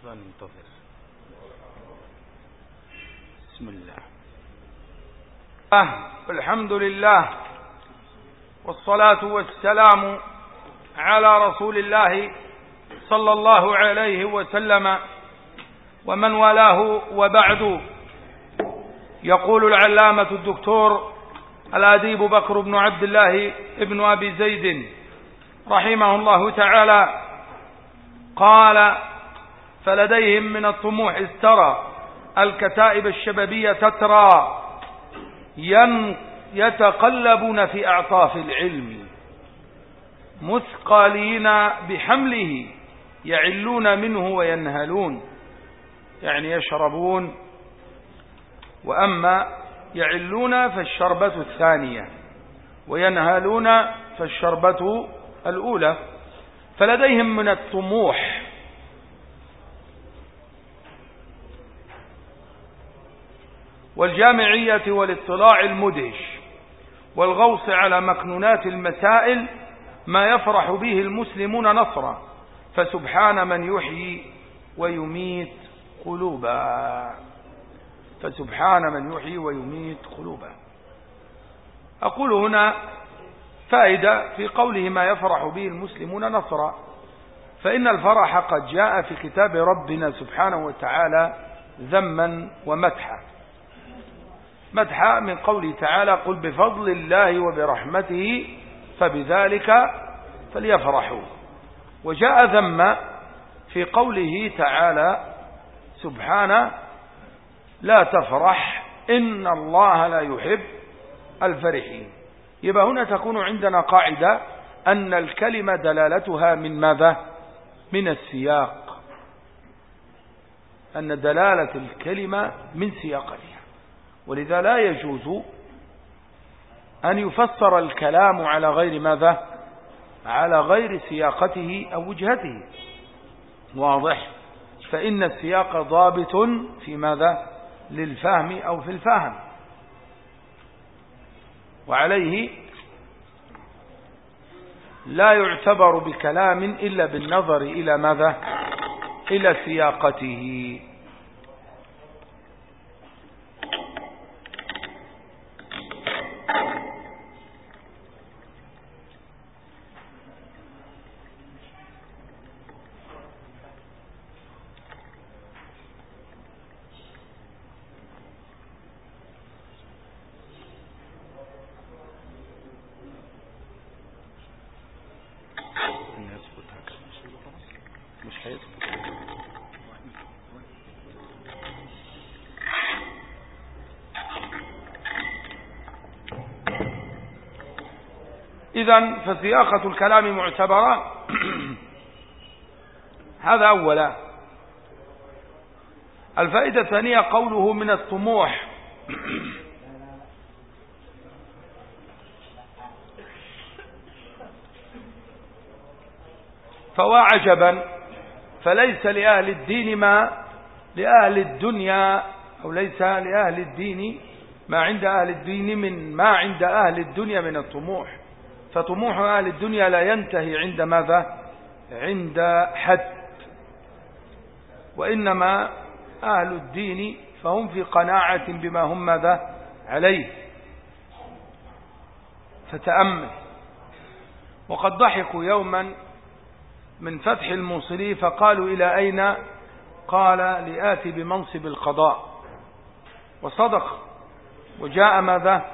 أصلا انتظر بسم الله. الحمد لله والصلاة والسلام على رسول الله صلى الله عليه وسلم ومن والاه وبعد. يقول العلامة الدكتور الأديب بكر بن عبد الله ابن أبي زيد رحمه الله تعالى قال فلديهم من الطموح استرى الكتائب الشبابية تترى يتقلبون في أعطاف العلم. مثقالين بحمله يعلون منه وينهلون. يعني يشربون. وأما يعلون فالشربة الثانية وينهلون فالشربة الأولى. فلديهم من الطموح والجامعية والاطلاع المدهش والغوص على مكنونات المسائل ما يفرح به المسلمون نصرا فسبحان من يحيي ويميت قلوبا. فسبحان من يحيي ويميت قلوبا. أقول هنا فائدة في قوله ما يفرح به المسلمون نصرا فإن الفرح قد جاء في كتاب ربنا سبحانه وتعالى ذما ومدحا. مدحا من قوله تعالى قل بفضل الله وبرحمته فبذلك فليفرحوا. وجاء ذم في قوله تعالى سبحانه لا تفرح إن الله لا يحب الفرحين. يبقى هنا تكون عندنا قاعدة أن الكلمة دلالتها من ماذا؟ من السياق. أن دلالة الكلمة من سياقتها ولذا لا يجوز أن يفسر الكلام على غير ماذا؟ على غير سياقته أو وجهته. واضح؟ فإن السياق ضابط في ماذا؟ للفهم أو في الفهم. وعليه لا يعتبر بكلام إلا بالنظر إلى ماذا؟ إلى سياقته. إذا فسياقة الكلام معتبرة. هذا أولا. الفائدة الثانية قوله من الطموح. فوا عجبا. فليس لأهل الدين ما لأهل الدنيا أو ليس لأهل الدين ما عند أهل الدين من ما عند أهل الدنيا من الطموح. فطموح أهل الدنيا لا ينتهي عند ماذا؟ عند حد. وإنما أهل الدين فهم في قناعة بما هم ماذا؟ عليه. فتأمل. وقد ضحكوا يوما من فتح الموصلي فقالوا إلى أين؟ قال لآتي بمنصب القضاء. وصدق. وجاء ماذا؟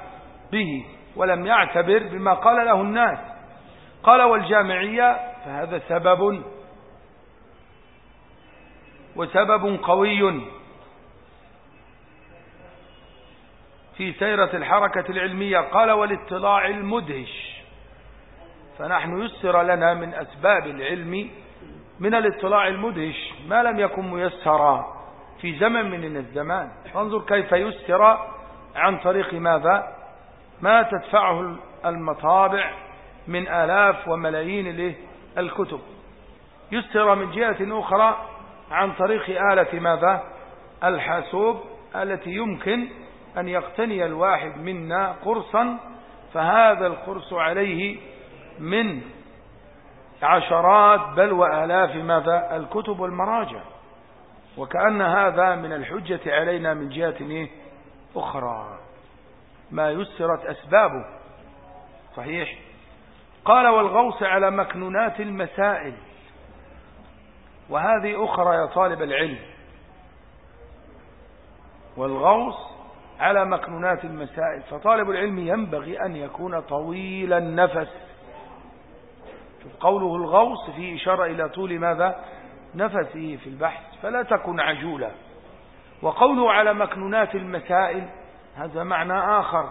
به. ولم يعتبر بما قال له الناس. قال والجامعية فهذا سبب وسبب قوي في سيرة الحركة العلمية. قال والاطلاع المدهش. فنحن يسر لنا من أسباب العلم من الاطلاع المدهش ما لم يكن ميسرا في زمن من الزمان. فانظر كيف يسر عن طريق ماذا؟ ما تدفعه المطابع من آلاف وملايين الكتب يسر من جهة أخرى عن طريق آلة ماذا؟ الحاسوب التي يمكن أن يقتني الواحد منا قرصا فهذا القرص عليه من عشرات بل وآلاف ماذا؟ الكتب والمراجع. وكأن هذا من الحجة علينا من جهة إيه؟ أخرى. ما يسرت أسبابه. صحيح. قال والغوص على مكنونات المسائل. وهذه أخرى يا طالب العلم. والغوص على مكنونات المسائل. فطالب العلم ينبغي أن يكون طويل النفس. قوله الغوص فيه إشارة إلى طول ماذا؟ نفسه في البحث. فلا تكن عجولا. وقوله على مكنونات المسائل هذا معنى آخر.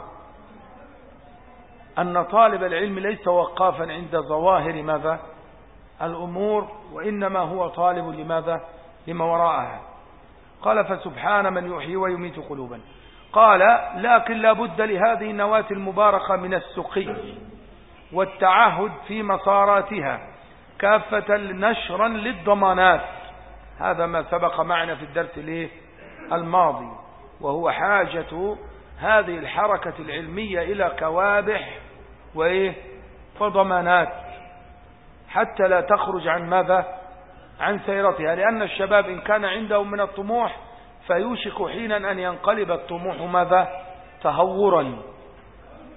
أن طالب العلم ليس وقافا عند ظواهر ماذا؟ الأمور وإنما هو طالب لماذا؟ لما وراءها. قال فسبحان من يحيي ويميت قلوبا. قال لكن لا بد لهذه النواة المباركة من السقي والتعهد في مساراتها كافة نشرا للضمانات. هذا ما سبق معنا في الدرس الماضي وهو حاجة هذه الحركة العلمية إلى كوابح وإيه؟ وضمانات. حتى لا تخرج عن ماذا؟ عن سيرتها. لأن الشباب إن كان عنده من الطموح فيوشك حينا أن ينقلب الطموح ماذا؟ تهورا.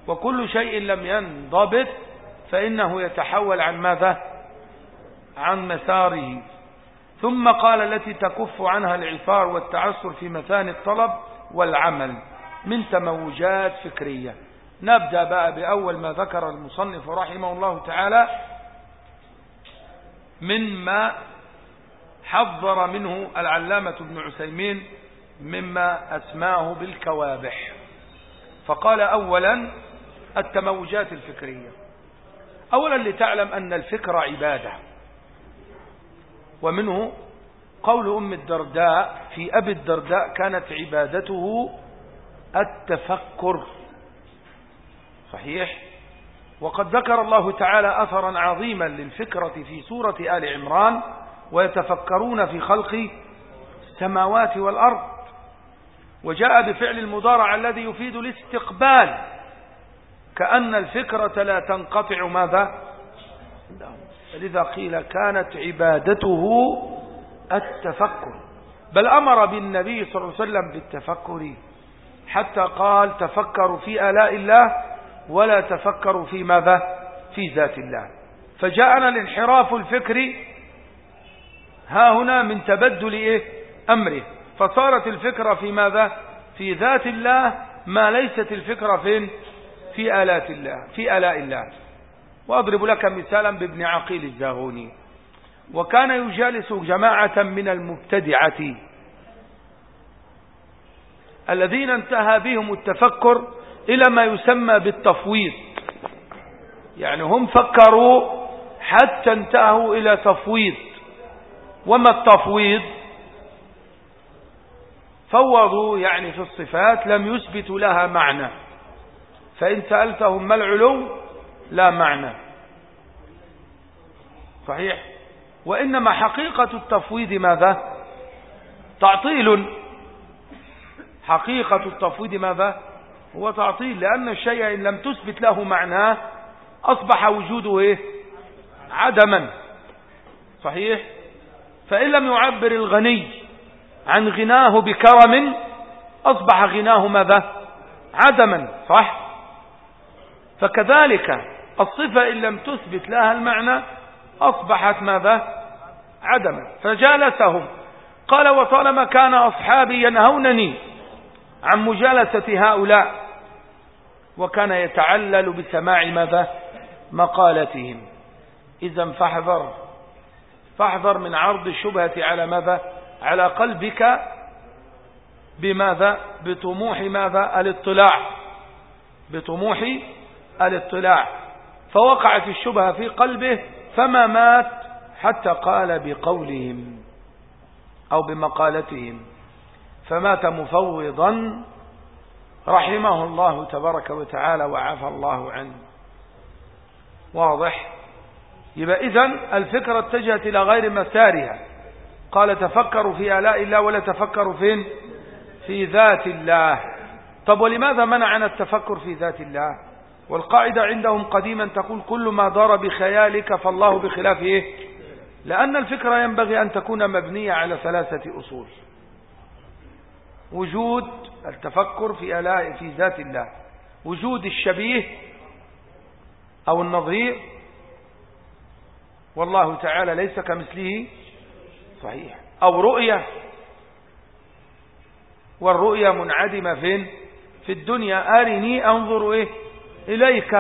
وكل شيء لم ينضبط فإنه يتحول عن ماذا؟ عن مساره. ثم قال التي تكف عنها العفار والتعسر في مثاني الطلب والعمل. من تموجات فكرية. نبدأ بقى بأول ما ذكر المصنف رحمه الله تعالى مما حذر منه العلامة ابن عسيمين مما أسماه بالكوابح. فقال أولا التموجات الفكرية. أولا لتعلم أن الفكر عبادة. ومنه قول أم الدرداء في أبي الدرداء كانت عبادته التفكر. صحيح؟ وقد ذكر الله تعالى أثرا عظيما للفكرة في سورة آل عمران ويتفكرون في خلق السماوات والأرض. وجاء بفعل المضارع الذي يفيد الاستقبال. كأن الفكرة لا تنقطع. ماذا؟ لذا قيل كانت عبادته التفكر. بل أمر بالنبي صلى الله عليه وسلم بالتفكر. حتى قال تفكروا في آلاء الله ولا تفكروا في ماذا؟ في ذات الله. فجاءنا الانحراف الفكري ها هنا من تبدل إيه؟ أمره. فصارت الفكرة في ماذا؟ في ذات الله ما ليست الفكرة فين؟ في آلات الله في آلاء الله. وأضرب لك مثالا بابن عقيل الزاغوني. وكان يجالس جماعة من المبتدعة الذين انتهى بهم التفكر إلى ما يسمى بالتفويض. يعني هم فكروا حتى انتهوا إلى تفويض. وما التفويض؟ فوضوا يعني في الصفات لم يثبتوا لها معنى. فإن سألتهم ما العلو؟ لا معنى. صحيح؟ وإنما حقيقة التفويض ماذا؟ تعطيل. حقيقة التفويض ماذا؟ هو تعطيل لأن الشيء إن لم تثبت له معناه أصبح وجوده إيه؟ عدما. صحيح؟ فإن لم يعبر الغني عن غناه بكرم أصبح غناه ماذا؟ عدما. صح؟ فكذلك الصفة إن لم تثبت لها المعنى أصبحت ماذا؟ عدما. فجالسهم. قال وطالما كان أصحابي ينهونني عن مجالسة هؤلاء وكان يتعلل بسماع ماذا؟ مقالتهم. إذا فاحذر فاحذر من عرض الشبهة على ماذا؟ على قلبك بماذا؟ بطموح ماذا؟ الاطلاع. بطموح الاطلاع. فوقعت الشبهة في قلبه فما مات حتى قال بقولهم أو بمقالتهم. فمات مفوضا رحمه الله تبارك وتعالى وعافى الله عنه. واضح؟ يبقى إذن الفكرة اتجهت إلى غير مسارها. قال تفكروا في آلاء الله ولا تفكروا فين في ذات الله. طب ولماذا منعنا التفكر في ذات الله؟ والقاعدة عندهم قديما تقول كل ما دار بخيالك فالله بخلاف إيه؟ لأن الفكرة ينبغي أن تكون مبنية على ثلاثة أصول. وجود التفكر في ألاء في ذات الله. وجود الشبيه أو النظير. والله تعالى ليس كمثله صحيح. أو رؤية. والرؤية منعدمة فين؟ في الدنيا. أرني أنظر إيه؟ إليك.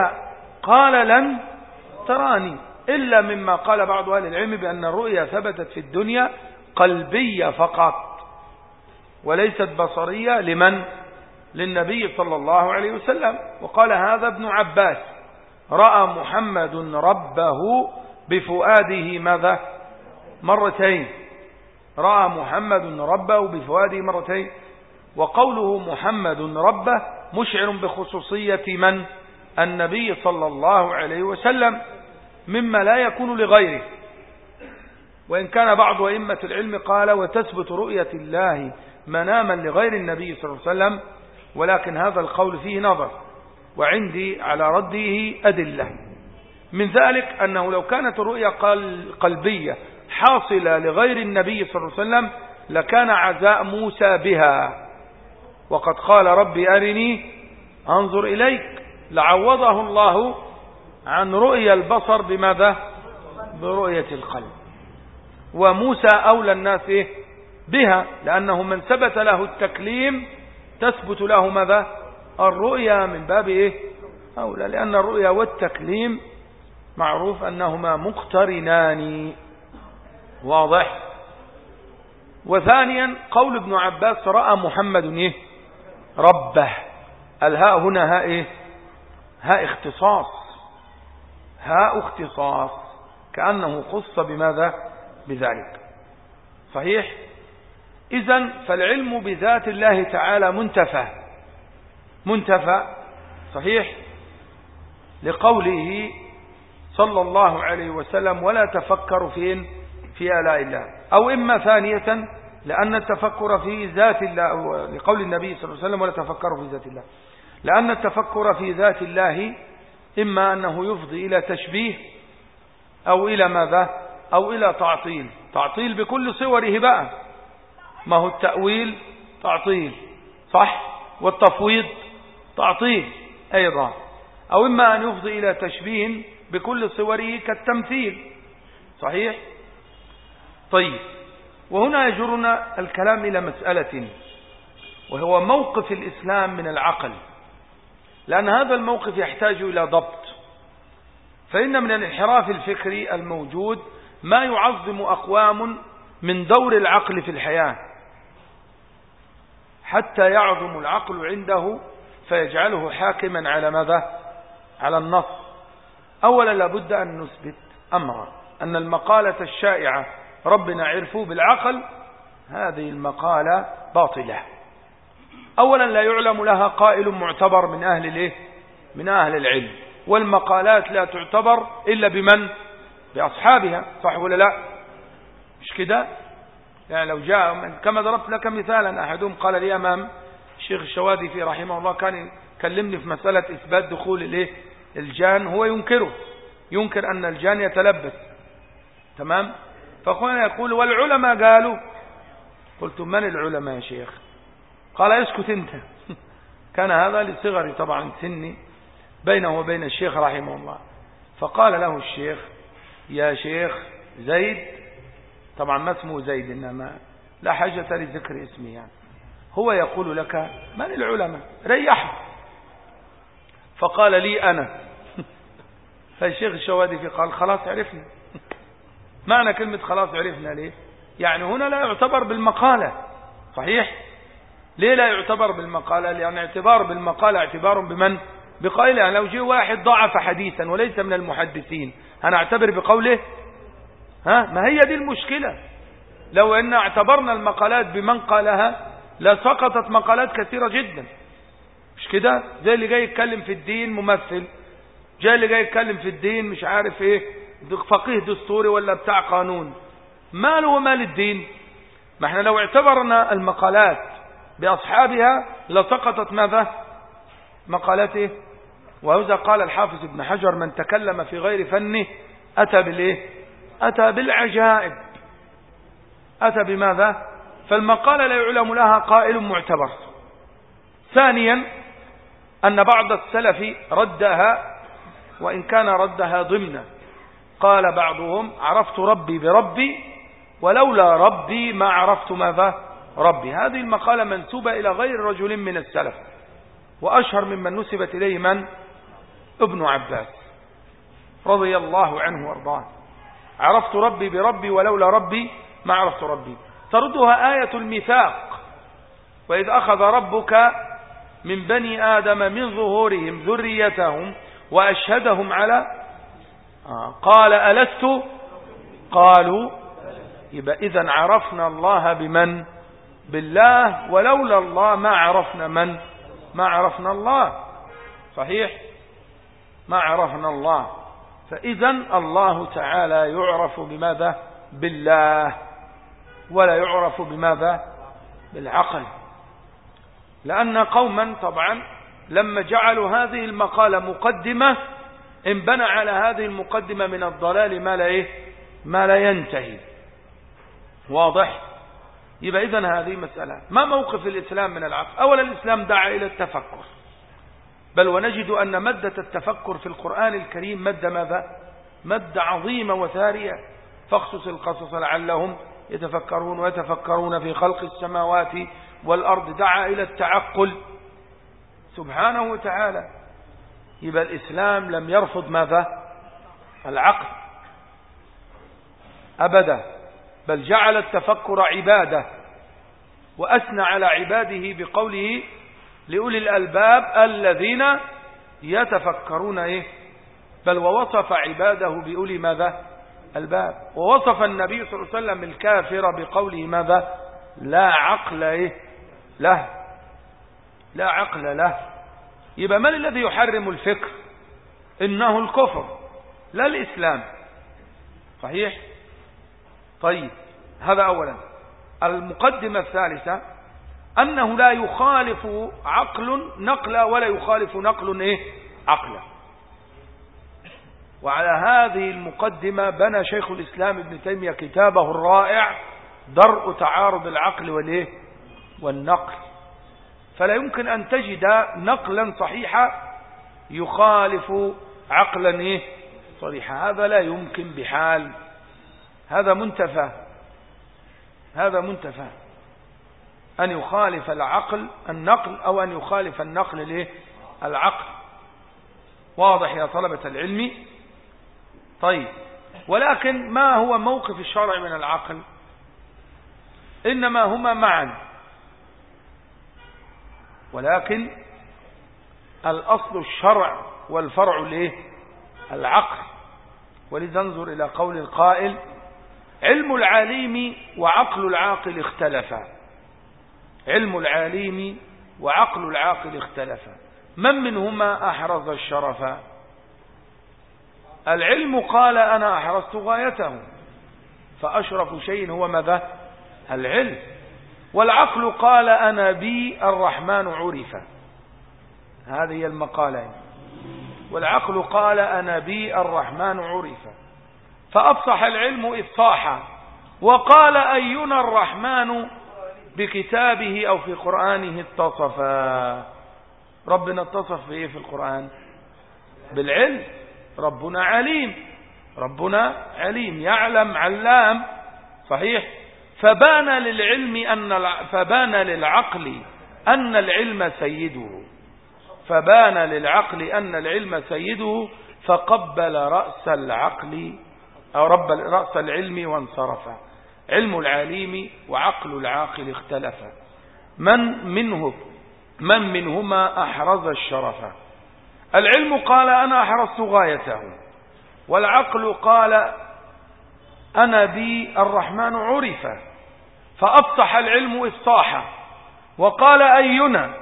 قال لن تراني. إلا مما قال بعض أهل العلم بأن الرؤيا ثبتت في الدنيا قلبية فقط. وليست بصرية لمن؟ للنبي صلى الله عليه وسلم. وقال هذا ابن عباس رأى محمد ربه بفؤاده ماذا؟ مرتين. رأى محمد ربه بفؤاده مرتين. وقوله محمد ربه مشعر بخصوصية من؟ النبي صلى الله عليه وسلم مما لا يكون لغيره. وإن كان بعض أئمة العلم قال وتثبت رؤية الله مناما لغير النبي صلى الله عليه وسلم ولكن هذا القول فيه نظر وعندي على رده أدلة. من ذلك أنه لو كانت الرؤية قلبية حاصلة لغير النبي صلى الله عليه وسلم لكان عزاء موسى بها. وقد قال ربي أرني أنظر إليك لعوضه الله عن رؤية البصر بماذا؟ برؤية القلب. وموسى أولى الناس إيه؟ بها لأنه من ثبت له التكليم تثبت له ماذا؟ الرؤيا من باب إيه؟ أولى لأن الرؤيا والتكليم معروف أنهما مقترنان. واضح؟ وثانيا قول ابن عباس رأى محمد إيه؟ ربه. الهاء هنا هاء إيه؟ هاء اختصاص. هاء اختصاص. كأنه خص بماذا؟ بذلك. صحيح؟ إذا فالعلم بذات الله تعالى منتفى. منتفى صحيح؟ لقوله صلى الله عليه وسلم ولا تفكروا فين في آلاء الله. أو إما ثانية لأن التفكر في ذات الله لقول النبي صلى الله عليه وسلم ولا تفكروا في ذات الله. لأن التفكر في ذات الله إما أنه يفضي إلى تشبيه أو إلى ماذا؟ أو إلى تعطيل. تعطيل بكل صوره بقى. ما هو التأويل؟ تعطيل. صح؟ والتفويض؟ تعطيل. أيضا. أو إما أن يفضي إلى تشبيه بكل صوره كالتمثيل. صحيح؟ طيب. وهنا يجرنا الكلام إلى مسألة وهو موقف الإسلام من العقل. لأن هذا الموقف يحتاج إلى ضبط. فإن من الانحراف الفكري الموجود ما يعظم أقوام من دور العقل في الحياة. حتى يعظم العقل عنده فيجعله حاكما على ماذا؟ على النص. أولا لابد أن نثبت أمرا أن المقالة الشائعة ربنا عرفوا بالعقل هذه المقالة باطلة. أولا لا يعلم لها قائل معتبر من أهل الإيه؟ من أهل العلم. والمقالات لا تعتبر إلا بمن؟ بأصحابها صح ولا لا؟ مش كده؟ يعني لو جاء كما ضربت لك مثالا أحدهم قال لي أمام الشيخ الشوادي في رحمه الله كان يكلمني في مسألة إثبات دخول الايه الجان هو ينكره. ينكر أن الجان يتلبس. تمام؟ فقلنا يقول والعلماء قالوا. قلت من العلماء يا شيخ؟ قال اسكت أنت. كان هذا لصغري طبعا سني بينه وبين الشيخ رحمه الله. فقال له الشيخ يا شيخ زيد طبعا ما اسمه زيد إنما لا حاجة لذكر اسمه يعني. هو يقول لك من العلماء؟ ريحه. فقال لي أنا. فالشيخ الشوادي قال خلاص عرفنا معنى كلمة خلاص عرفنا ليه؟ يعني هنا لا يعتبر بالمقالة. صحيح؟ ليه لا يعتبر بالمقالة؟ لأن اعتبار بالمقالة اعتبار بمن؟ بقائله يعني لو جه واحد ضعف حديثا وليس من المحدثين. هنعتبر بقوله ها؟ ما هي دي المشكلة؟ لو إن اعتبرنا المقالات بمن قالها لسقطت مقالات كثيرة جدا. مش كده؟ زي اللي جاي يتكلم في الدين ممثل جاي اللي جاي يتكلم في الدين مش عارف إيه فقيه دستوري ولا بتاع قانون. ماله ومال الدين؟ ما إحنا لو اعتبرنا المقالات بأصحابها لسقطت ماذا؟ مقالته وهذا قال الحافظ ابن حجر من تكلم في غير فنه أتى بالإيه؟ أتى بالعجائب. أتى بماذا؟ فالمقالة لا يعلم لها قائل معتبر. ثانيا أن بعض السلف ردها وإن كان ردها ضمنا قال بعضهم عرفت ربي بربي ولولا ربي ما عرفت ماذا؟ ربي. هذه المقالة منسوبة إلى غير رجل من السلف. وأشهر ممن نسبت إليه من؟ ابن عباس رضي الله عنه وأرضاه. عرفت ربي بربي ولولا ربي ما عرفت ربي. تردها آية الميثاق. وإذ أخذ ربك من بني آدم من ظهورهم ذريتهم وأشهدهم على آه قال ألست؟ قالوا يبقى إذا عرفنا الله بمن؟ بالله ولولا الله ما عرفنا من؟ ما عرفنا الله. صحيح؟ ما عرفنا الله. فإذا الله تعالى يعرف بماذا؟ بالله. ولا يعرف بماذا؟ بالعقل. لأن قوما طبعا لما جعلوا هذه المقالة مقدمة انبنى على هذه المقدمة من الضلال ما لا إيه؟ ما لا ينتهي. واضح؟ يبقى إذن هذه مسألة. ما موقف الإسلام من العقل؟ أولا الإسلام دعا إلى التفكر. بل ونجد أن مادة التفكر في القرآن الكريم مادة ماذا؟ مادة عظيمة وثارية. فاخصص القصص لعلهم يتفكرون ويتفكرون في خلق السماوات والأرض. دعا إلى التعقل. سبحانه وتعالى. يبقى الإسلام لم يرفض ماذا؟ العقل. أبدا. بل جعل التفكر عبادة. وأثنى على عباده بقوله لأولي الألباب الذين يتفكرون إيه؟ بل ووصف عباده بأولي ماذا؟ ألباب. ووصف النبي صلى الله عليه وسلم الكافر بقوله ماذا؟ لا عقل إيه؟ له. لا عقل له. يبقى من الذي يحرم الفكر؟ إنه الكفر لا الإسلام. صحيح؟ طيب هذا أولا. المقدمة الثالثة أنه لا يخالف عقل نقل ولا يخالف نقل إيه؟ عقلا وعلى هذه المقدمة بنى شيخ الإسلام ابن تيمية كتابه الرائع درء تعارض العقل والإيه؟ والنقل. فلا يمكن أن تجد نقلا صحيحا يخالف عقلا إيه؟ صريحا. هذا لا يمكن بحال. هذا منتفى. هذا منتفى. أن يخالف العقل النقل أو أن يخالف النقل ليه؟ العقل. واضح يا طلبة العلم؟ طيب ولكن ما هو موقف الشرع من العقل؟ إنما هما معا. ولكن الأصل الشرع والفرع ليه؟ العقل. ولذا انظر إلى قول القائل علم العليم وعقل العاقل اختلفا. علم العليم وعقل العاقل اختلفا من منهما أحرز الشرفا العلم قال أنا أحرزت غايته فأشرف شيء هو ماذا؟ العلم. والعقل قال أنا بي الرحمن عرف. هذه المقالة. والعقل قال أنا بي الرحمن عرف. فأفصح العلم إفصاحا وقال أينا الرحمن بكتابه أو في قرآنه اتصفا ربنا اتصف بإيه في القرآن؟ بالعلم. ربنا عليم. ربنا عليم. يعلم علام. صحيح. فبان للعلم أن فبان للعقل أن العلم سيده. فبان للعقل أن العلم سيده. فقبل رأس العقل أو رب رأس العلم وانصرف علم العليم وعقل العاقل اختلفا من منه من منهما أحرز الشرف. العلم قال أنا أحرزت غايته والعقل قال أنا بي الرحمن عرف. فأفصح العلم إفصاحا وقال أينا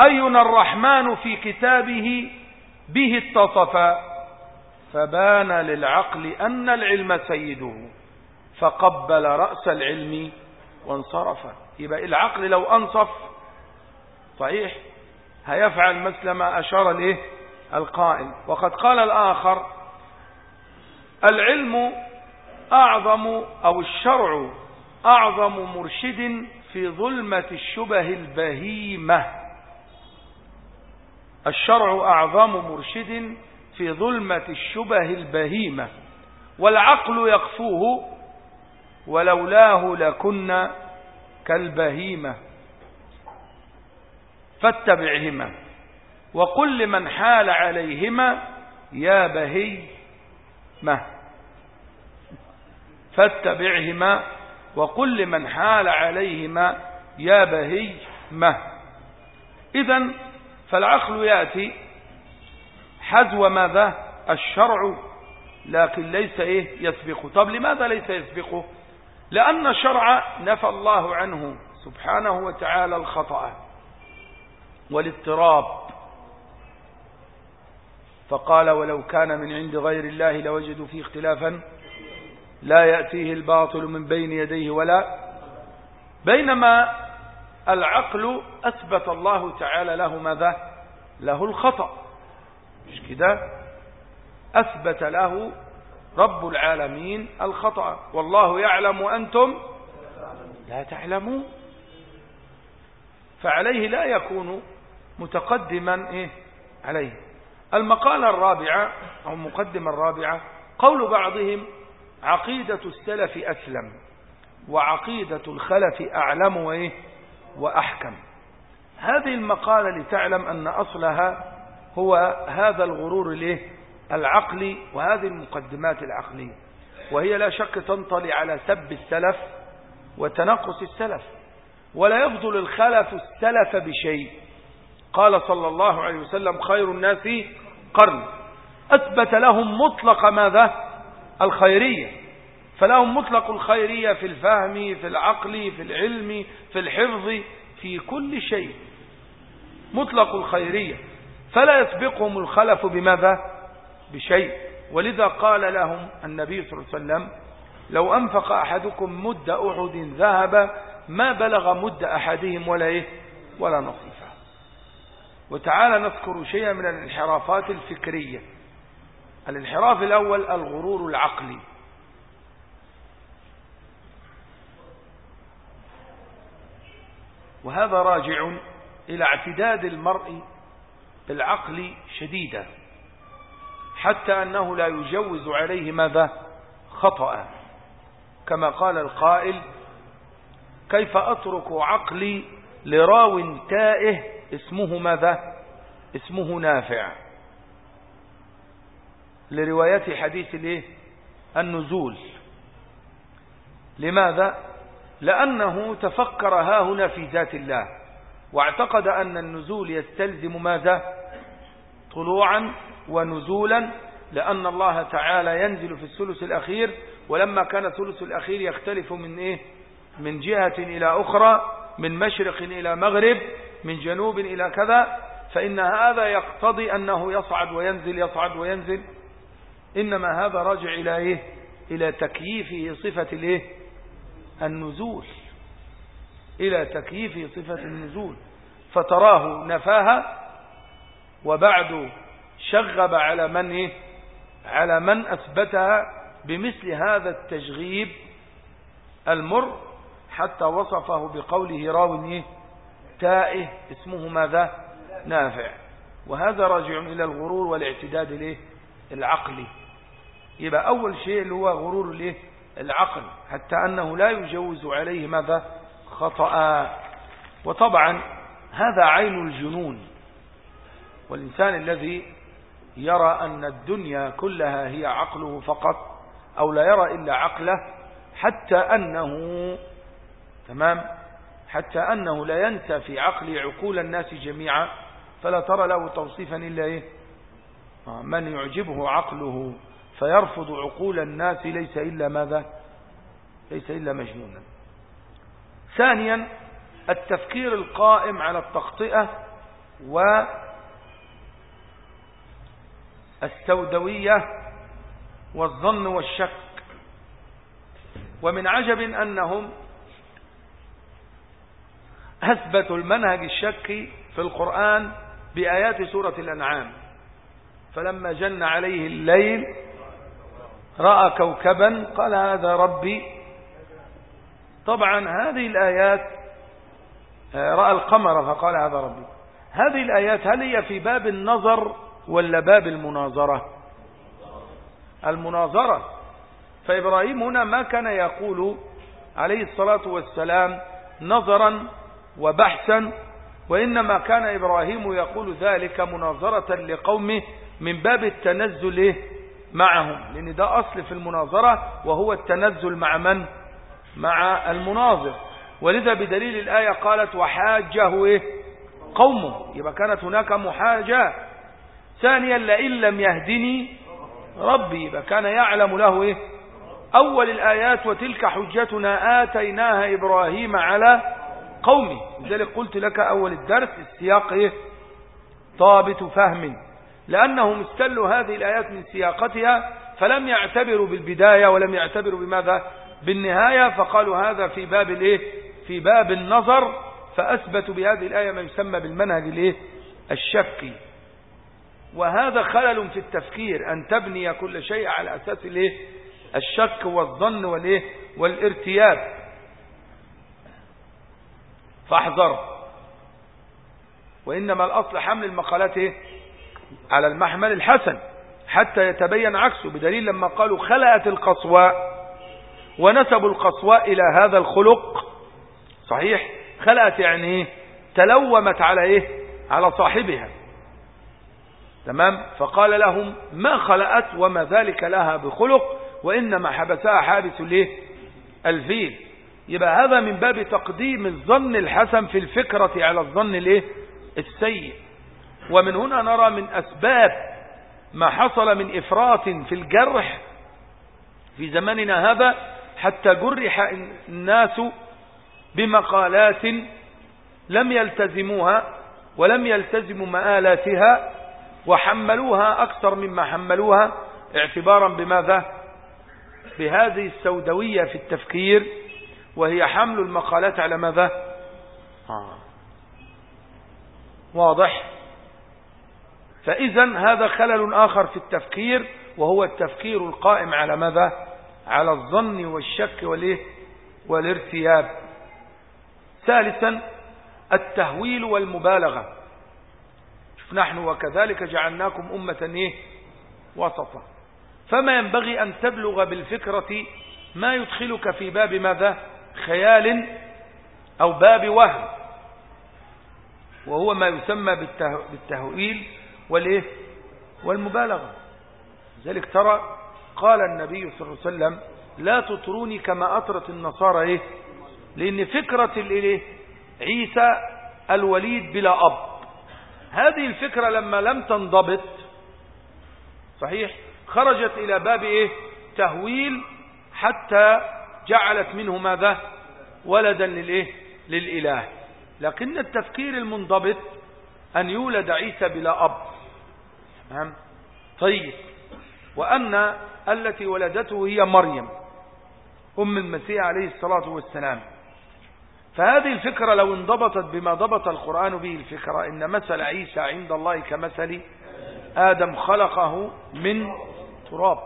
أينا الرحمن في كتابه به اتصف. فبان للعقل أن العلم سيده. فقبل رأس العلم وانصرف. يبقى العقل لو أنصف صحيح هيفعل مثل ما أشار له القائل. وقد قال الآخر العلم أعظم أو الشرع أعظم مرشد في ظلمة الشبه البهيمة. الشرع أعظم مرشد في ظلمة الشبه البهيمة والعقل يقفوه ولولاه لكنا كالبهيمة. فاتبعهما وقل لمن حال عليهما يا بهي ما فاتبعهما وقل لمن حال عليهما يا بهي ما إذا فالعقل يأتي حذو ماذا؟ الشرع لكن ليس إيه؟ يسبقه. طب لماذا ليس يسبقه؟ لأن الشرع نفى الله عنه سبحانه وتعالى الخطأ والاضطراب. فقال ولو كان من عند غير الله لوجدوا فيه اختلافا لا يأتيه الباطل من بين يديه ولا بينما العقل أثبت الله تعالى له ماذا؟ له الخطأ. مش كده؟ أثبت له رب العالمين الخطأ. والله يعلم وأنتم لا تعلمون. فعليه لا يكون متقدما إيه؟ عليه. المقالة الرابعة أو المقدمة الرابعة قول بعضهم عقيدة السلف أسلم وعقيدة الخلف أعلم وإيه؟ وأحكم. هذه المقالة لتعلم أن أصلها هو هذا الغرور الايه العقلي وهذه المقدمات العقلية وهي لا شك تنطلي على سب السلف وتنقص السلف ولا يفضل الخلف السلف بشيء. قال صلى الله عليه وسلم خير الناس قرن. أثبت لهم مطلق ماذا؟ الخيرية. فلهم مطلق الخيرية في الفهم في العقل في العلم في الحفظ في كل شيء. مطلق الخيرية. فلا يسبقهم الخلف بماذا؟ بشيء. ولذا قال لهم النبي صلى الله عليه وسلم لو أنفق أحدكم مد أحد ذهب ما بلغ مد أحدهم ولا إيه؟ ولا نصيفه. وتعالى نذكر شيئا من الانحرافات الفكرية. الانحراف الأول الغرور العقلي. وهذا راجع إلى اعتداد المرء بالعقل شديدا. حتى أنه لا يجوز عليه ماذا؟ خطأ. كما قال القائل كيف أترك عقلي لراو تائه اسمه ماذا؟ اسمه نافع. لرواية حديث الايه النزول. لماذا؟ لأنه تفكر ها هنا في ذات الله واعتقد أن النزول يستلزم ماذا؟ طلوعا ونزولا لأن الله تعالى ينزل في الثلث الأخير ولما كان الثلث الأخير يختلف من إيه؟ من جهة إلى أخرى من مشرق إلى مغرب من جنوب إلى كذا فإن هذا يقتضي أنه يصعد وينزل يصعد وينزل. إنما هذا راجع إلى إيه؟ إلى تكييفه صفة الإيه؟ النزول. إلى تكييف صفة النزول. فتراه نفاها وبعد شغب على من إيه؟ على من أثبتها بمثل هذا التشغيب المر حتى وصفه بقوله راو إيه؟ تائه اسمه ماذا؟ نافع. وهذا راجع إلى الغرور والاعتداد الايه العقلي يبقى أول شيء اللي هو غرور الايه العقل. حتى أنه لا يجوز عليه ماذا؟ خطأ. وطبعا هذا عين الجنون. والإنسان الذي يرى أن الدنيا كلها هي عقله فقط أو لا يرى إلا عقله حتى أنه تمام؟ حتى أنه لا ينسى في عقل عقول الناس جميعا فلا ترى له توصيفا إلا إيه؟ آه، من يعجبه عقله فيرفض عقول الناس ليس إلا ماذا؟ ليس إلا مجنونا. ثانيا التفكير القائم على التخطئة والسودوية والظن والشك. ومن عجب أنهم أثبتوا المنهج الشكي في القرآن بآيات سورة الأنعام. فلما جن عليه الليل رأى كوكبا قال هذا ربي. طبعا هذه الآيات آه، رأى القمر فقال هذا ربي. هذه الآيات هل هي في باب النظر ولا باب المناظرة؟ المناظرة. فإبراهيم هنا ما كان يقول عليه الصلاة والسلام نظرا وبحثا وإنما كان إبراهيم يقول ذلك مناظرة لقومه من باب التنزل معهم. لأن ده أصل في المناظرة وهو التنزل مع من؟ مع المناظر. ولذا بدليل الآية قالت وحاجه إيه؟ قومه يبقى كانت هناك محاجة. ثانيا لئن لم يهدني ربي. يبقى كان يعلم له إيه؟ أول الآيات وتلك حجتنا آتيناها إبراهيم على قومه. لذلك قلت لك أول الدرس السياق إيه؟ ضابط فهم. لأنهم استلوا هذه الآيات من سياقتها فلم يعتبروا بالبداية ولم يعتبروا بماذا؟ بالنهاية. فقالوا هذا في باب الإيه؟ في باب النظر. فأثبتوا بهذه الآية ما يسمى بالمنهج الإيه؟ الشكي وهذا خلل في التفكير أن تبني كل شيء على أساس الايه الشك والظن والايه والارتياب. فاحذر. وإنما الأصل حمل المقالات إيه؟ على المحمل الحسن حتى يتبين عكسه بدليل لما قالوا خلأت القصواء ونسبوا القصواء إلى هذا الخلق. صحيح؟ خلأت يعني إيه تلومت على إيه؟ على صاحبها. تمام؟ فقال لهم ما خلأت وما ذلك لها بخلق وإنما حبسها حابس الايه الفيل. يبقى هذا من باب تقديم الظن الحسن في الفكرة على الظن الايه السيء. ومن هنا نرى من أسباب ما حصل من إفراط في الجرح في زماننا هذا حتى جرح الناس بمقالات لم يلتزموها ولم يلتزموا مآلاتها وحملوها أكثر مما حملوها اعتبارا بماذا؟ بهذه السودوية في التفكير وهي حمل المقالات على ماذا؟ آه. واضح؟ فإذا هذا خلل آخر في التفكير وهو التفكير القائم على ماذا؟ على الظن والشك والإيه؟ والارتياب. ثالثا التهويل والمبالغة. نحن وكذلك جعلناكم أمة إيه؟ وسطا. فما ينبغي أن تبلغ بالفكرة ما يدخلك في باب ماذا؟ خيال أو باب وهم. وهو ما يسمى بالتهويل والإيه؟ والمبالغة. ذلك ترى قال النبي صلى الله عليه وسلم لا تطروني كما أطرت النصارى إيه؟ لأن فكرة الإيه؟ عيسى الوليد بلا أب. هذه الفكرة لما لم تنضبط صحيح خرجت إلى باب إيه؟ تهويل حتى جعلت منه ماذا؟ ولدا للإيه؟ للإله. لكن التفكير المنضبط أن يولد عيسى بلا أب. نعم؟ طيب. وأن التي ولدته هي مريم أم المسيح عليه الصلاة والسلام. فهذه الفكرة لو انضبطت بما ضبط القرآن به الفكرة إن مثل عيسى عند الله كمثل آدم خلقه من تراب.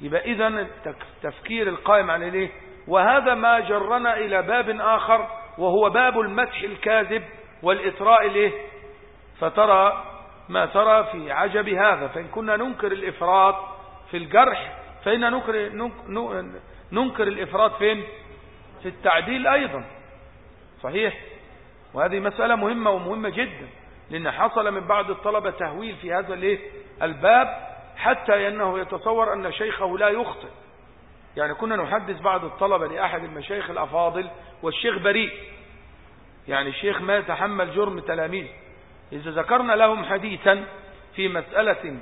يبقى إذن التفكير القائم على ليه وهذا ما جرنا إلى باب آخر وهو باب المدح الكاذب والإطراء له فترى ما ترى في عجب هذا فإن كنا ننكر الإفراط في الجرح فإن ننكر, ننكر الإفراط فين؟ في التعديل أيضا. صحيح. وهذه مسألة مهمة ومهمة جدا لأن حصل من بعض الطلبة تهويل في هذا الإيه؟ الباب حتى أنه يتصور أن شيخه لا يخطئ. يعني كنا نحدث بعض الطلبة لأحد المشايخ الأفاضل والشيخ بريء. يعني الشيخ ما يتحمل جرم تلاميذ. إذا ذكرنا لهم حديثا في مسألة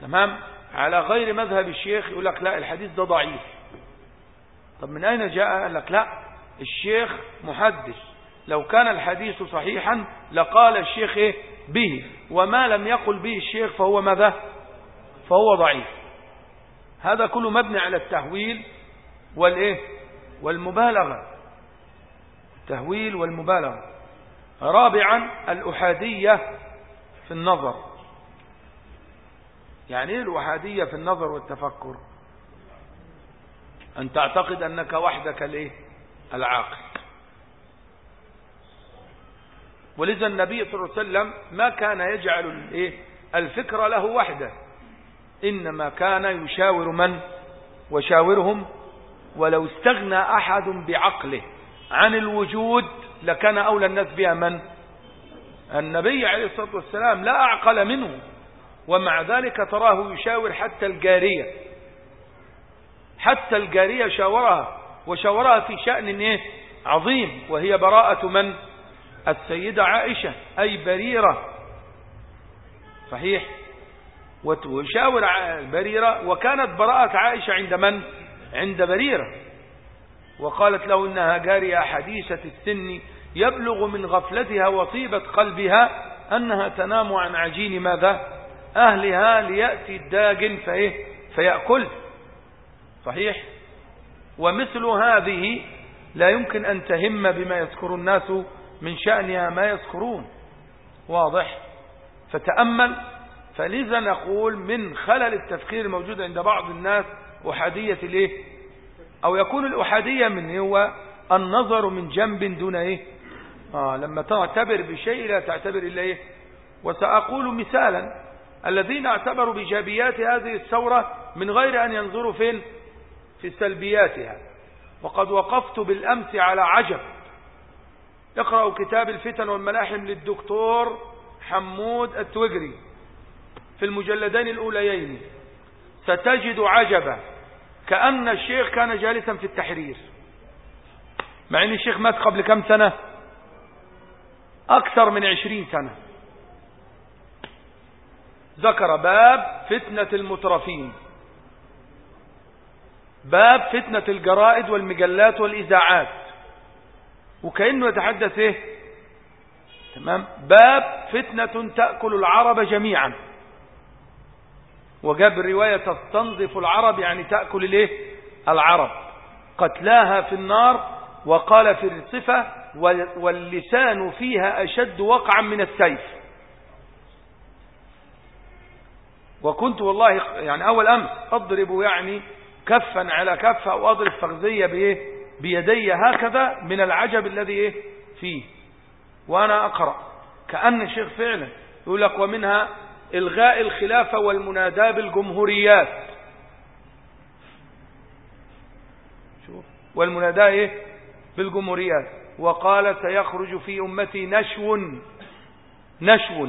تمام؟ على غير مذهب الشيخ يقول لك لا الحديث ده ضعيف. طب من أين جاء؟ قال لك لا الشيخ محدث. لو كان الحديث صحيحا لقال الشيخ إيه؟ به. وما لم يقل به الشيخ فهو ماذا؟ فهو ضعيف. هذا كله مبني على التهويل والإيه؟ والمبالغة. التهويل والمبالغة. رابعا الأحادية في النظر. يعني إيه في النظر والتفكر؟ أن تعتقد أنك وحدك الايه العاقل. ولذا النبي صلى الله عليه وسلم ما كان يجعل الايه الفكر له وحده. إنما كان يشاور من؟ وشاورهم ولو استغنى أحد بعقله عن الوجود لكان أولى الناس بها من؟ النبي عليه الصلاة والسلام لا أعقل منه. ومع ذلك تراه يشاور حتى الجارية. حتى الجارية شاورها وشاورها في شأن إيه؟ عظيم. وهي براءة من؟ السيدة عائشة أي بريرة. صحيح. وشاور بريرة وكانت براءة عائشة عند من؟ عند بريرة. وقالت له إنها جارية حديثة السن يبلغ من غفلتها وطيبة قلبها أنها تنام عن عجين ماذا؟ أهلها ليأتي الداجن فيأكل. صحيح؟ ومثل هذه لا يمكن أن تهم بما يذكر الناس من شأنها ما يذكرون. واضح؟ فتأمل فلذا نقول من خلل التفكير الموجود عند بعض الناس أحادية الإيه؟ أو يكون الأحادية من هو النظر من جنب دون إيه؟ آه لما تعتبر بشيء لا تعتبر إلا إيه؟ وسأقول مثالا الذين اعتبروا بإيجابيات هذه الثورة من غير أن ينظروا فين؟ في سلبياتها. وقد وقفت بالأمس على عجب. اقرأوا كتاب الفتن والملاحم للدكتور حمود التوجري في المجلدين الأوليين. ستجد عجبا كأن الشيخ كان جالسا في التحرير. مع إن الشيخ مات قبل كم سنة؟ أكثر من عشرين سنة. ذكر باب فتنة المترفين. باب فتنة الجرائد والمجلات والإذاعات. وكأنه يتحدث إيه؟ تمام؟ باب فتنة تأكل العرب جميعا. وجاب الرواية تستنظف العرب يعني تأكل الإيه؟ العرب. قتلاها في النار وقال في الصفة واللسان فيها أشد وقعا من السيف. وكنت والله يعني أول أمس أضرب يعني كفا على كف أو أضرب فخذية بإيه؟ بيدي هكذا من العجب الذي إيه؟ فيه. وأنا أقرأ. كأن الشيخ فعلا يقول لك ومنها إلغاء الخلافة والمناداة بالجمهوريات. شوف. والمناداة إيه؟ بالجمهوريات. وقال سيخرج في أمتي نشو. نشو.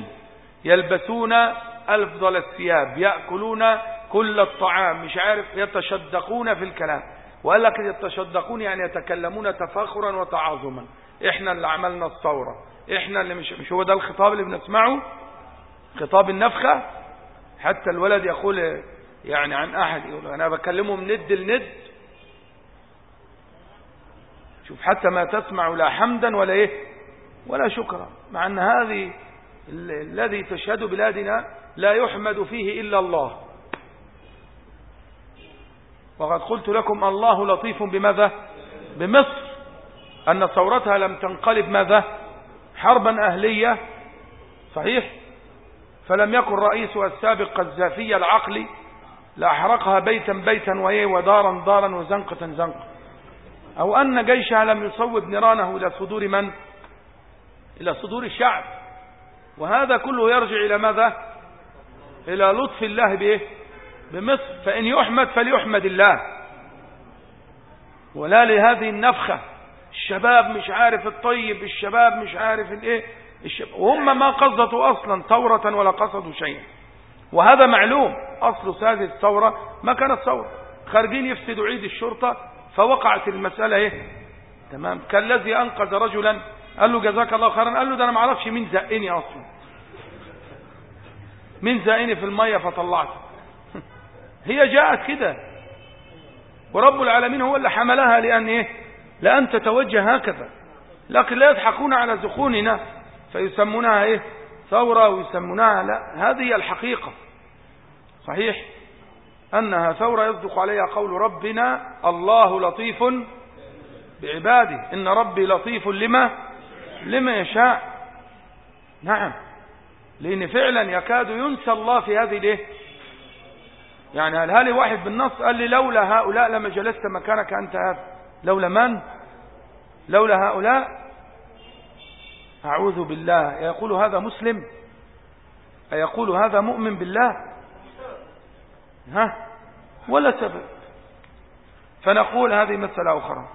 يلبسون أفضل الثياب يأكلون كل الطعام مش عارف يتشدقون في الكلام. وقال لك يتشدقون يعني يتكلمون تفاخرا وتعاظما. إحنا اللي عملنا الثورة. إحنا اللي مش, مش هو ده الخطاب اللي بنسمعه؟ خطاب النفخة؟ حتى الولد يقول يعني عن أحد يقول أنا بكلمهم ند لند. شوف حتى ما تسمع لا حمدا ولا إيه ولا شكرا. مع أن هذه الذي تشهد بلادنا لا يحمد فيه إلا الله. وقد قلت لكم الله لطيف بماذا؟ بمصر. أن ثورتها لم تنقلب ماذا؟ حربا أهلية. صحيح؟ فلم يكن رئيسها السابق قذافي العقل لأحرقها بيتا بيتا وإيه ودارا دارا وزنقة زنقة. أو أن جيشها لم يصوب نيرانه إلى صدور من؟ إلى صدور الشعب. وهذا كله يرجع إلى ماذا؟ إلى لطف الله بإيه؟ بمصر فإن يحمد فليحمد الله. ولا لهذه النفخة. الشباب مش عارف الطيب الشباب مش عارف الايه وهم ما قصدوا أصلا ثورة ولا قصدوا شيئا وهذا معلوم. أصل هذه الثورة ما كانت ثورة. خارجين يفسدوا عيد الشرطة فوقعت المسألة إيه؟ تمام. كالذي أنقذ رجلا. قال له جزاك الله خيرا. قال له ده أنا ما أعرفش مين زقني أصلا. مين زقني في المية فطلعته. هي جاءت كده. ورب العالمين هو اللي حملها لأن إيه؟ لأن تتوجه هكذا. لكن لا يضحكون على زخوننا فيسمونها إيه؟ ثورة ويسمونها لا. هذه الحقيقة. صحيح؟ أنها ثورة يصدق عليها قول ربنا الله لطيف بعباده. إن ربي لطيف لما؟ لما يشاء. نعم. لأن فعلا يكاد ينسى الله في هذه الإيه؟ يعني هل هالي واحد بالنص؟ قال لي لولا هؤلاء لما جلست مكانك أنت هذا لولا من؟ لولا هؤلاء؟ أعوذ بالله. يقول هذا مسلم؟ أيقول هذا مؤمن بالله؟ ها؟ ولا سبب فنقول هذه مسألة أخرى.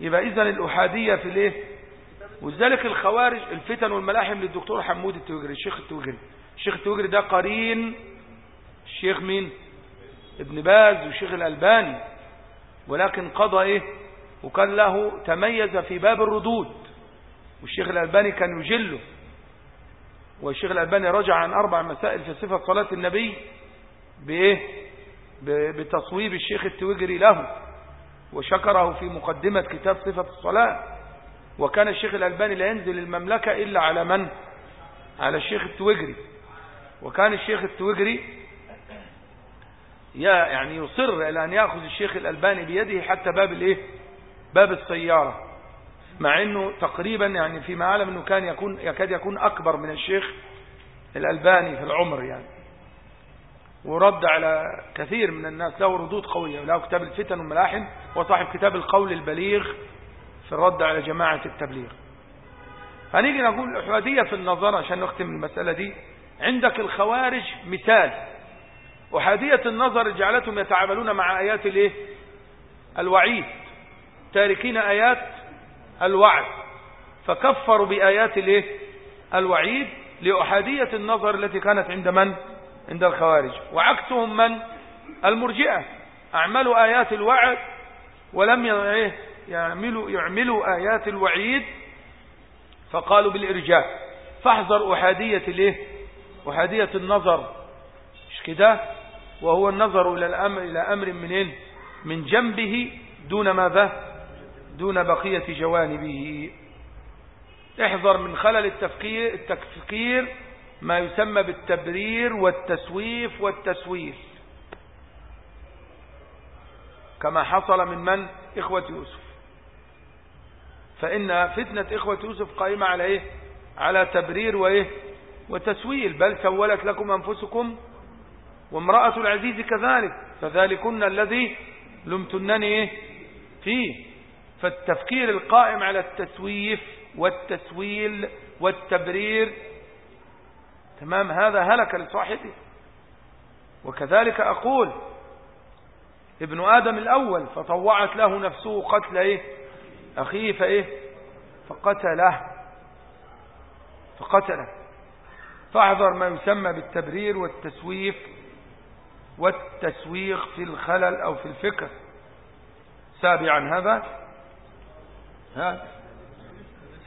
يبقى إذن الأحادية في الإيه؟ ولذلك الخوارج الفتن والملاحم للدكتور حمود التوجري الشيخ التوجري. الشيخ التوجري ده قرين الشيخ مين؟ ابن باز والشيخ الألباني. ولكن قضى إيه؟ وكان له تميز في باب الردود. والشيخ الألباني كان يجله. والشيخ الألباني رجع عن أربع مسائل في صفة صلاة النبي بإيه؟ بتصويب الشيخ التوجري له. وشكره في مقدمة كتاب صفة الصلاة. وكان الشيخ الألباني لا ينزل المملكة إلا على من؟ على الشيخ التوجري وكان الشيخ التوجري يعني يصر إلى أن يأخذ الشيخ الألباني بيده حتى باب الإيه؟ باب السيارة. مع أنه تقريبا يعني فيما أعلم أنه كان يكون يكاد يكون أكبر من الشيخ الألباني في العمر يعني. ورد على كثير من الناس له ردود قوية له كتاب الفتن والملاحم وصاحب كتاب القول البليغ في الرد على جماعة التبليغ. هنيجي نقول الأحوادية في النظر عشان نختم المسألة دي. عندك الخوارج مثال. أحادية النظر جعلتهم يتعاملون مع آيات الإيه؟ الوعيد. تاركين آيات الوعد. فكفروا بآيات الإيه؟ الوعيد لأحادية النظر التي كانت عند من؟ عند الخوارج. وعكسهم من؟ المرجئة. أعملوا آيات الوعد ولم إيه؟ يعملوا, يعملوا آيات الوعيد فقالوا بالإرجاء. فاحذر أحادية الإيه؟ أحادية النظر. مش كده؟ وهو النظر إلى الأمر إلى أمر منين؟ من جنبه دون ماذا؟ دون بقية جوانبه. احذر من خلل التفكير, التفكير ما يسمى بالتبرير والتسويف والتسويف. كما حصل من من؟ إخوة يوسف. فإن فتنة إخوة يوسف قائمة على إيه؟ على تبرير وإيه؟ وتسويل. بل سولت لكم أنفسكم وامرأة العزيز كذلك فذلكن الذي لمتنني فيه. فالتفكير القائم على التسويف والتسويل والتبرير تمام هذا هلك لصاحبه. وكذلك أقول ابن آدم الأول فطوعت له نفسه قتل إيه؟ أخيه فإيه؟ فقتله فقتله. فأحذر ما يسمى بالتبرير والتسويف والتسويق في الخلل أو في الفكر. سابعا هذا ها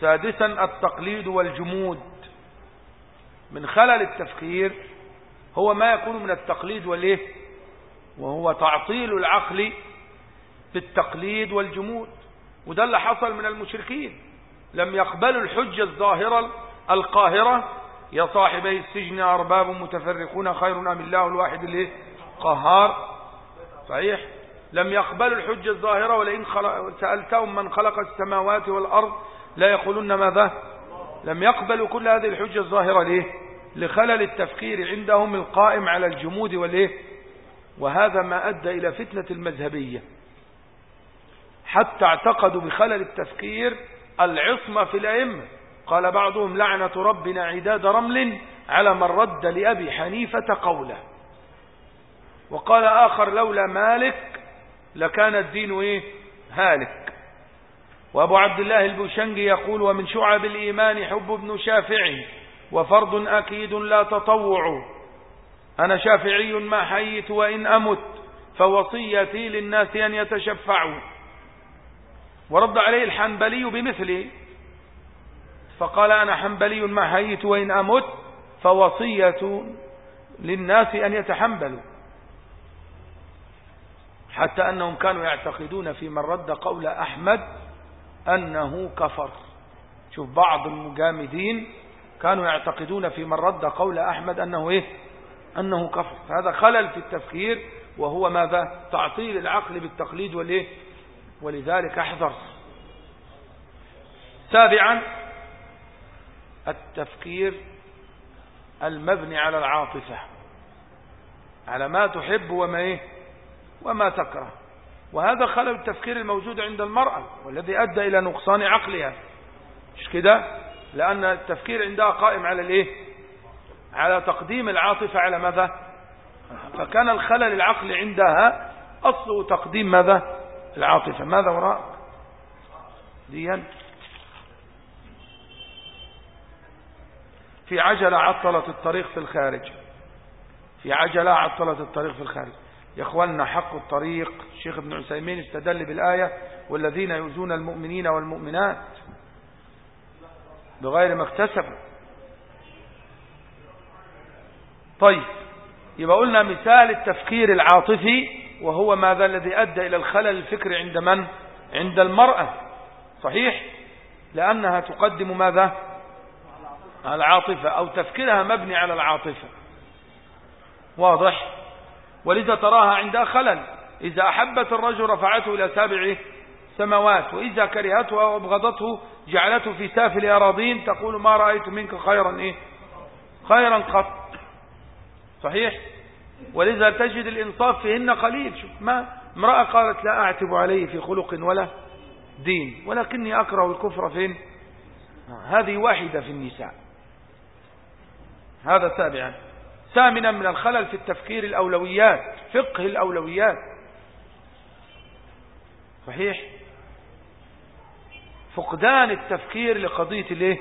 سادسا التقليد والجمود. من خلل التفكير هو ما يكون من التقليد والإيه؟ وهو تعطيل العقل بالتقليد والجمود. وده اللي حصل من المشركين. لم يقبلوا الحجة الظاهرة القاهرة. يا صاحبي السجن أرباب متفرقون خير أم الله الواحد اللي قهار صحيح؟ لم يقبلوا الحجة الظاهرة ولئن سألتهم من خلق السماوات والأرض لا يقولون ماذا؟ لم يقبلوا كل هذه الحجة الظاهرة ليه؟ لخلل التفكير عندهم القائم على الجمود والإيه؟ وهذا ما أدى إلى فتنة المذهبية. حتى اعتقدوا بخلل التفكير العصمة في الأئمة. قال بعضهم لعنة ربنا عداد رمل على من رد لأبي حنيفة قوله. وقال آخر لولا مالك لكان الدين إيه؟ هالك. وأبو عبد الله البوشنجي يقول ومن شعب الإيمان حب ابن شافع وفرض أكيد لا تطوع. أنا شافعي ما حييت وإن أمت فوصيتي للناس أن يتشفعوا. ورد عليه الحنبلي بمثله فقال أنا حنبلي ما حييت وإن أمت فوصية للناس أن يتحنبلوا. حتى أنهم كانوا يعتقدون في من رد قول أحمد أنه كفر. شوف بعض المجامدين كانوا يعتقدون في من رد قول أحمد أنه إيه؟ أنه كفر. هذا خلل في التفكير وهو ماذا؟ تعطيل العقل بالتقليد والإيه؟ ولذلك أحذر. سابعا التفكير المبني على العاطفة على ما تحب وما إيه؟ وما تكره. وهذا خلل التفكير الموجود عند المرأة والذي أدى إلى نقصان عقلها. مش كده؟ لأن التفكير عندها قائم على الإيه؟ على تقديم العاطفة على ماذا؟ فكان الخلل العقل عندها أصله تقديم ماذا؟ العاطفة. ماذا وراء ديا. في عجلة عطلت الطريق في الخارج. في عجلة عطلت الطريق في الخارج. يا إخواننا حق الطريق. الشيخ ابن عثيمين استدل بالآية والذين يؤذون المؤمنين والمؤمنات بغير ما اكتسبوا طيب يبقى قلنا مثال التفكير العاطفي وهو ماذا الذي أدى إلى الخلل الفكري عند من؟ عند المرأة. صحيح؟ لأنها تقدم ماذا؟ العاطفة أو تفكيرها مبني على العاطفة. واضح؟ ولذا تراها عندها خلل إذا أحبت الرجل رفعته إلى سابع سماوات وإذا كرهته أو أبغضته جعلته في سافل أراضين تقول ما رأيت منك خيرا إيه؟ خيرا قط. صحيح؟ ولذا تجد الإنصاف فيهن قليل. شوف ما امرأة قالت لا أعتب عليه في خلق ولا دين ولكني أكره الكفر فين؟ هذه واحدة في النساء. هذا سابعا. ثامنا من الخلل في التفكير الأولويات فقه الأولويات. صحيح؟ فقدان التفكير لقضية الإيه؟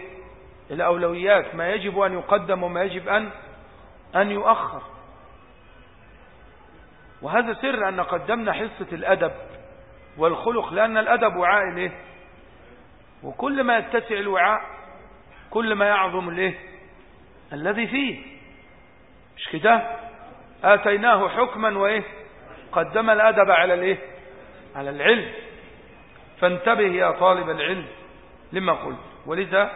الأولويات. ما يجب أن يقدم وما يجب أن أن يؤخر. وهذا سر أن قدمنا حصة الأدب والخلق لأن الأدب وعاء الإيه؟ وكل ما يتسع الوعاء كل ما يعظم الإيه؟ الذي فيه. مش كده؟ آتيناه حكما وإيه؟ قدم الأدب على الإيه؟ على العلم. فانتبه يا طالب العلم لما قلت. ولذا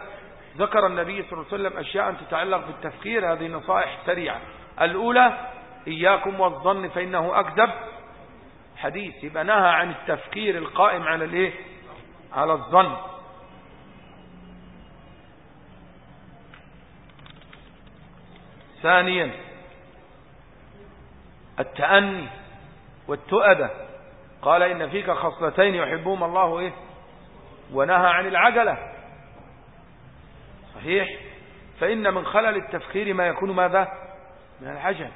ذكر النبي صلى الله عليه وسلم أشياء تتعلق بالتفكير هذه نصائح سريعة. الأولى إياكم والظن فإنه أكذب. حديث يبقى نهى عن التفكير القائم على الإيه؟ على الظن. ثانيا التأني والتؤدة قال إن فيك خصلتين يحبهما الله إيه؟ ونهى عن العجلة. صحيح؟ فإن من خلل التفكير ما يكون ماذا؟ من العجل.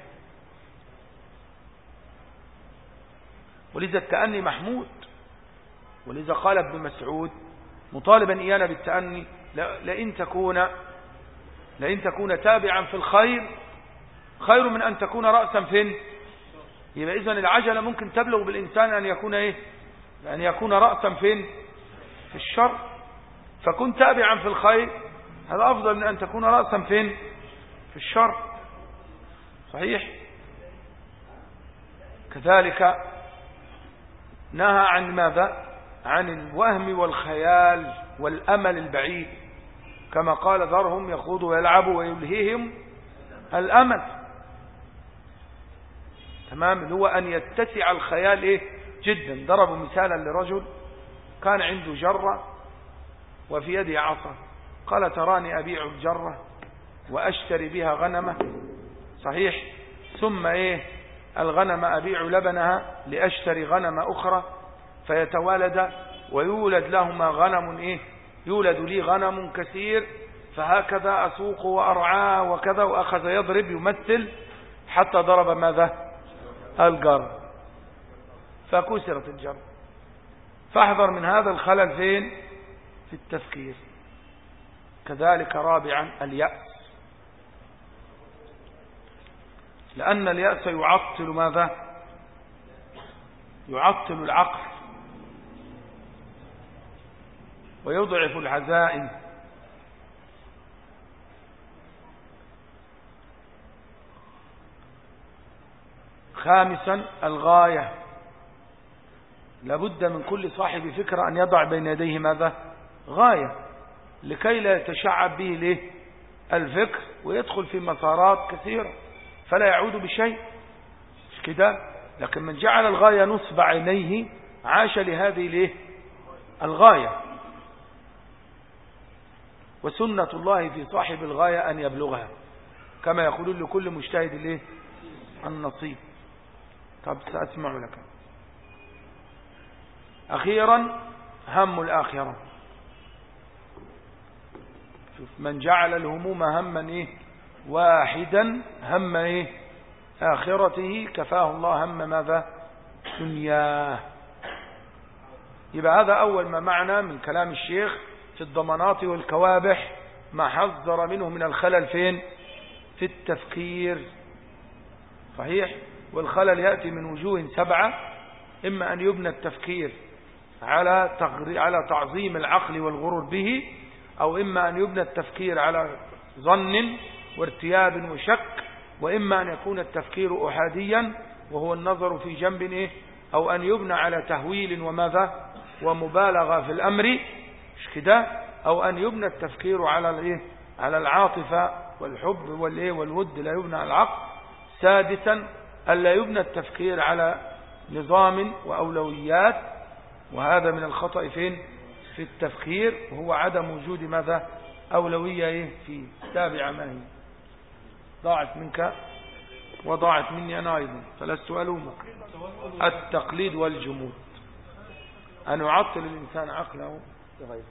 ولذا التأني محمود. ولذا قال ابن مسعود مطالبا إيانا بالتأني لئن تكون لئن تكون تابعا في الخير خير من أن تكون رأسا فين يبقى إذن العجلة ممكن تبلغ بالإنسان أن يكون إيه؟ أن يكون رأسا فين؟ في الشر. فكن تابعا في الخير. هذا أفضل من أن تكون رأسا فين؟ في الشر. صحيح؟ كذلك نهى عن ماذا؟ عن الوهم والخيال والأمل البعيد. كما قال ذرهم يخوضوا ويلعبوا ويلهيهم الأمل. تمام؟ اللي هو أن يتسع الخيال إيه؟ جدا. ضربوا مثالا لرجل كان عنده جرة وفي يده عصا. قال تراني أبيع الجرة وأشتري بها غنمة. صحيح. ثم إيه؟ الغنم أبيع لبنها لأشتري غنم أخرى. فيتوالد ويولد لهما غنم إيه؟ يولد لي غنم كثير. فهكذا أسوق وأرعاه وكذا وأخذ يضرب يمثل حتى ضرب ماذا؟ الجر فكسرت الجر فاحذر من هذا الخلل فين؟ في التفكير. كذلك رابعا اليأس. لأن اليأس يعطل ماذا؟ يعطل العقل. ويضعف العزائم. خامسا الغاية. لابد من كل صاحب فكرة أن يضع بين يديه ماذا؟ غاية. لكي لا يتشعب به له الفكر ويدخل في مسارات كثيرة. فلا يعود بشيء. مش كده؟ لكن من جعل الغاية نصب عينيه عاش لهذه له الغاية. وسنة الله في صاحب الغاية أن يبلغها. كما يقولون لكل مجتهد له النصيب. طب سأسمع لك. أخيرا هم الآخرة. شوف من جعل الهموم هما إيه؟ واحدا هم إيه؟ آخرته كفاه الله هم ماذا؟ دنياه. يبقى هذا أول ما معنى من كلام الشيخ في الضمانات والكوابح ما حذر منه من الخلل فين؟ في التفكير. صحيح؟ والخلل يأتي من وجوه سبعة إما أن يبنى التفكير على على تعظيم العقل والغرور به أو إما أن يبنى التفكير على ظن وارتياب وشك وإما أن يكون التفكير أحاديا وهو النظر في جنب إيه؟ أو أن يبنى على تهويل وماذا؟ ومبالغة في الأمر مش كده؟ أو أن يبنى التفكير على الإيه على العاطفة والحب والإيه؟ والود لا يبنى على العقل سادسا ألا يبنى التفكير على نظام وأولويات وهذا من الخطأ فين؟ في التفكير وهو عدم وجود ماذا؟ أولوية إيه؟ في تابع ما هي ضاعت منك وضاعت مني أنا أيضا فلست ألومك. التقليد والجمود. أن يعطل الإنسان عقله. بغيره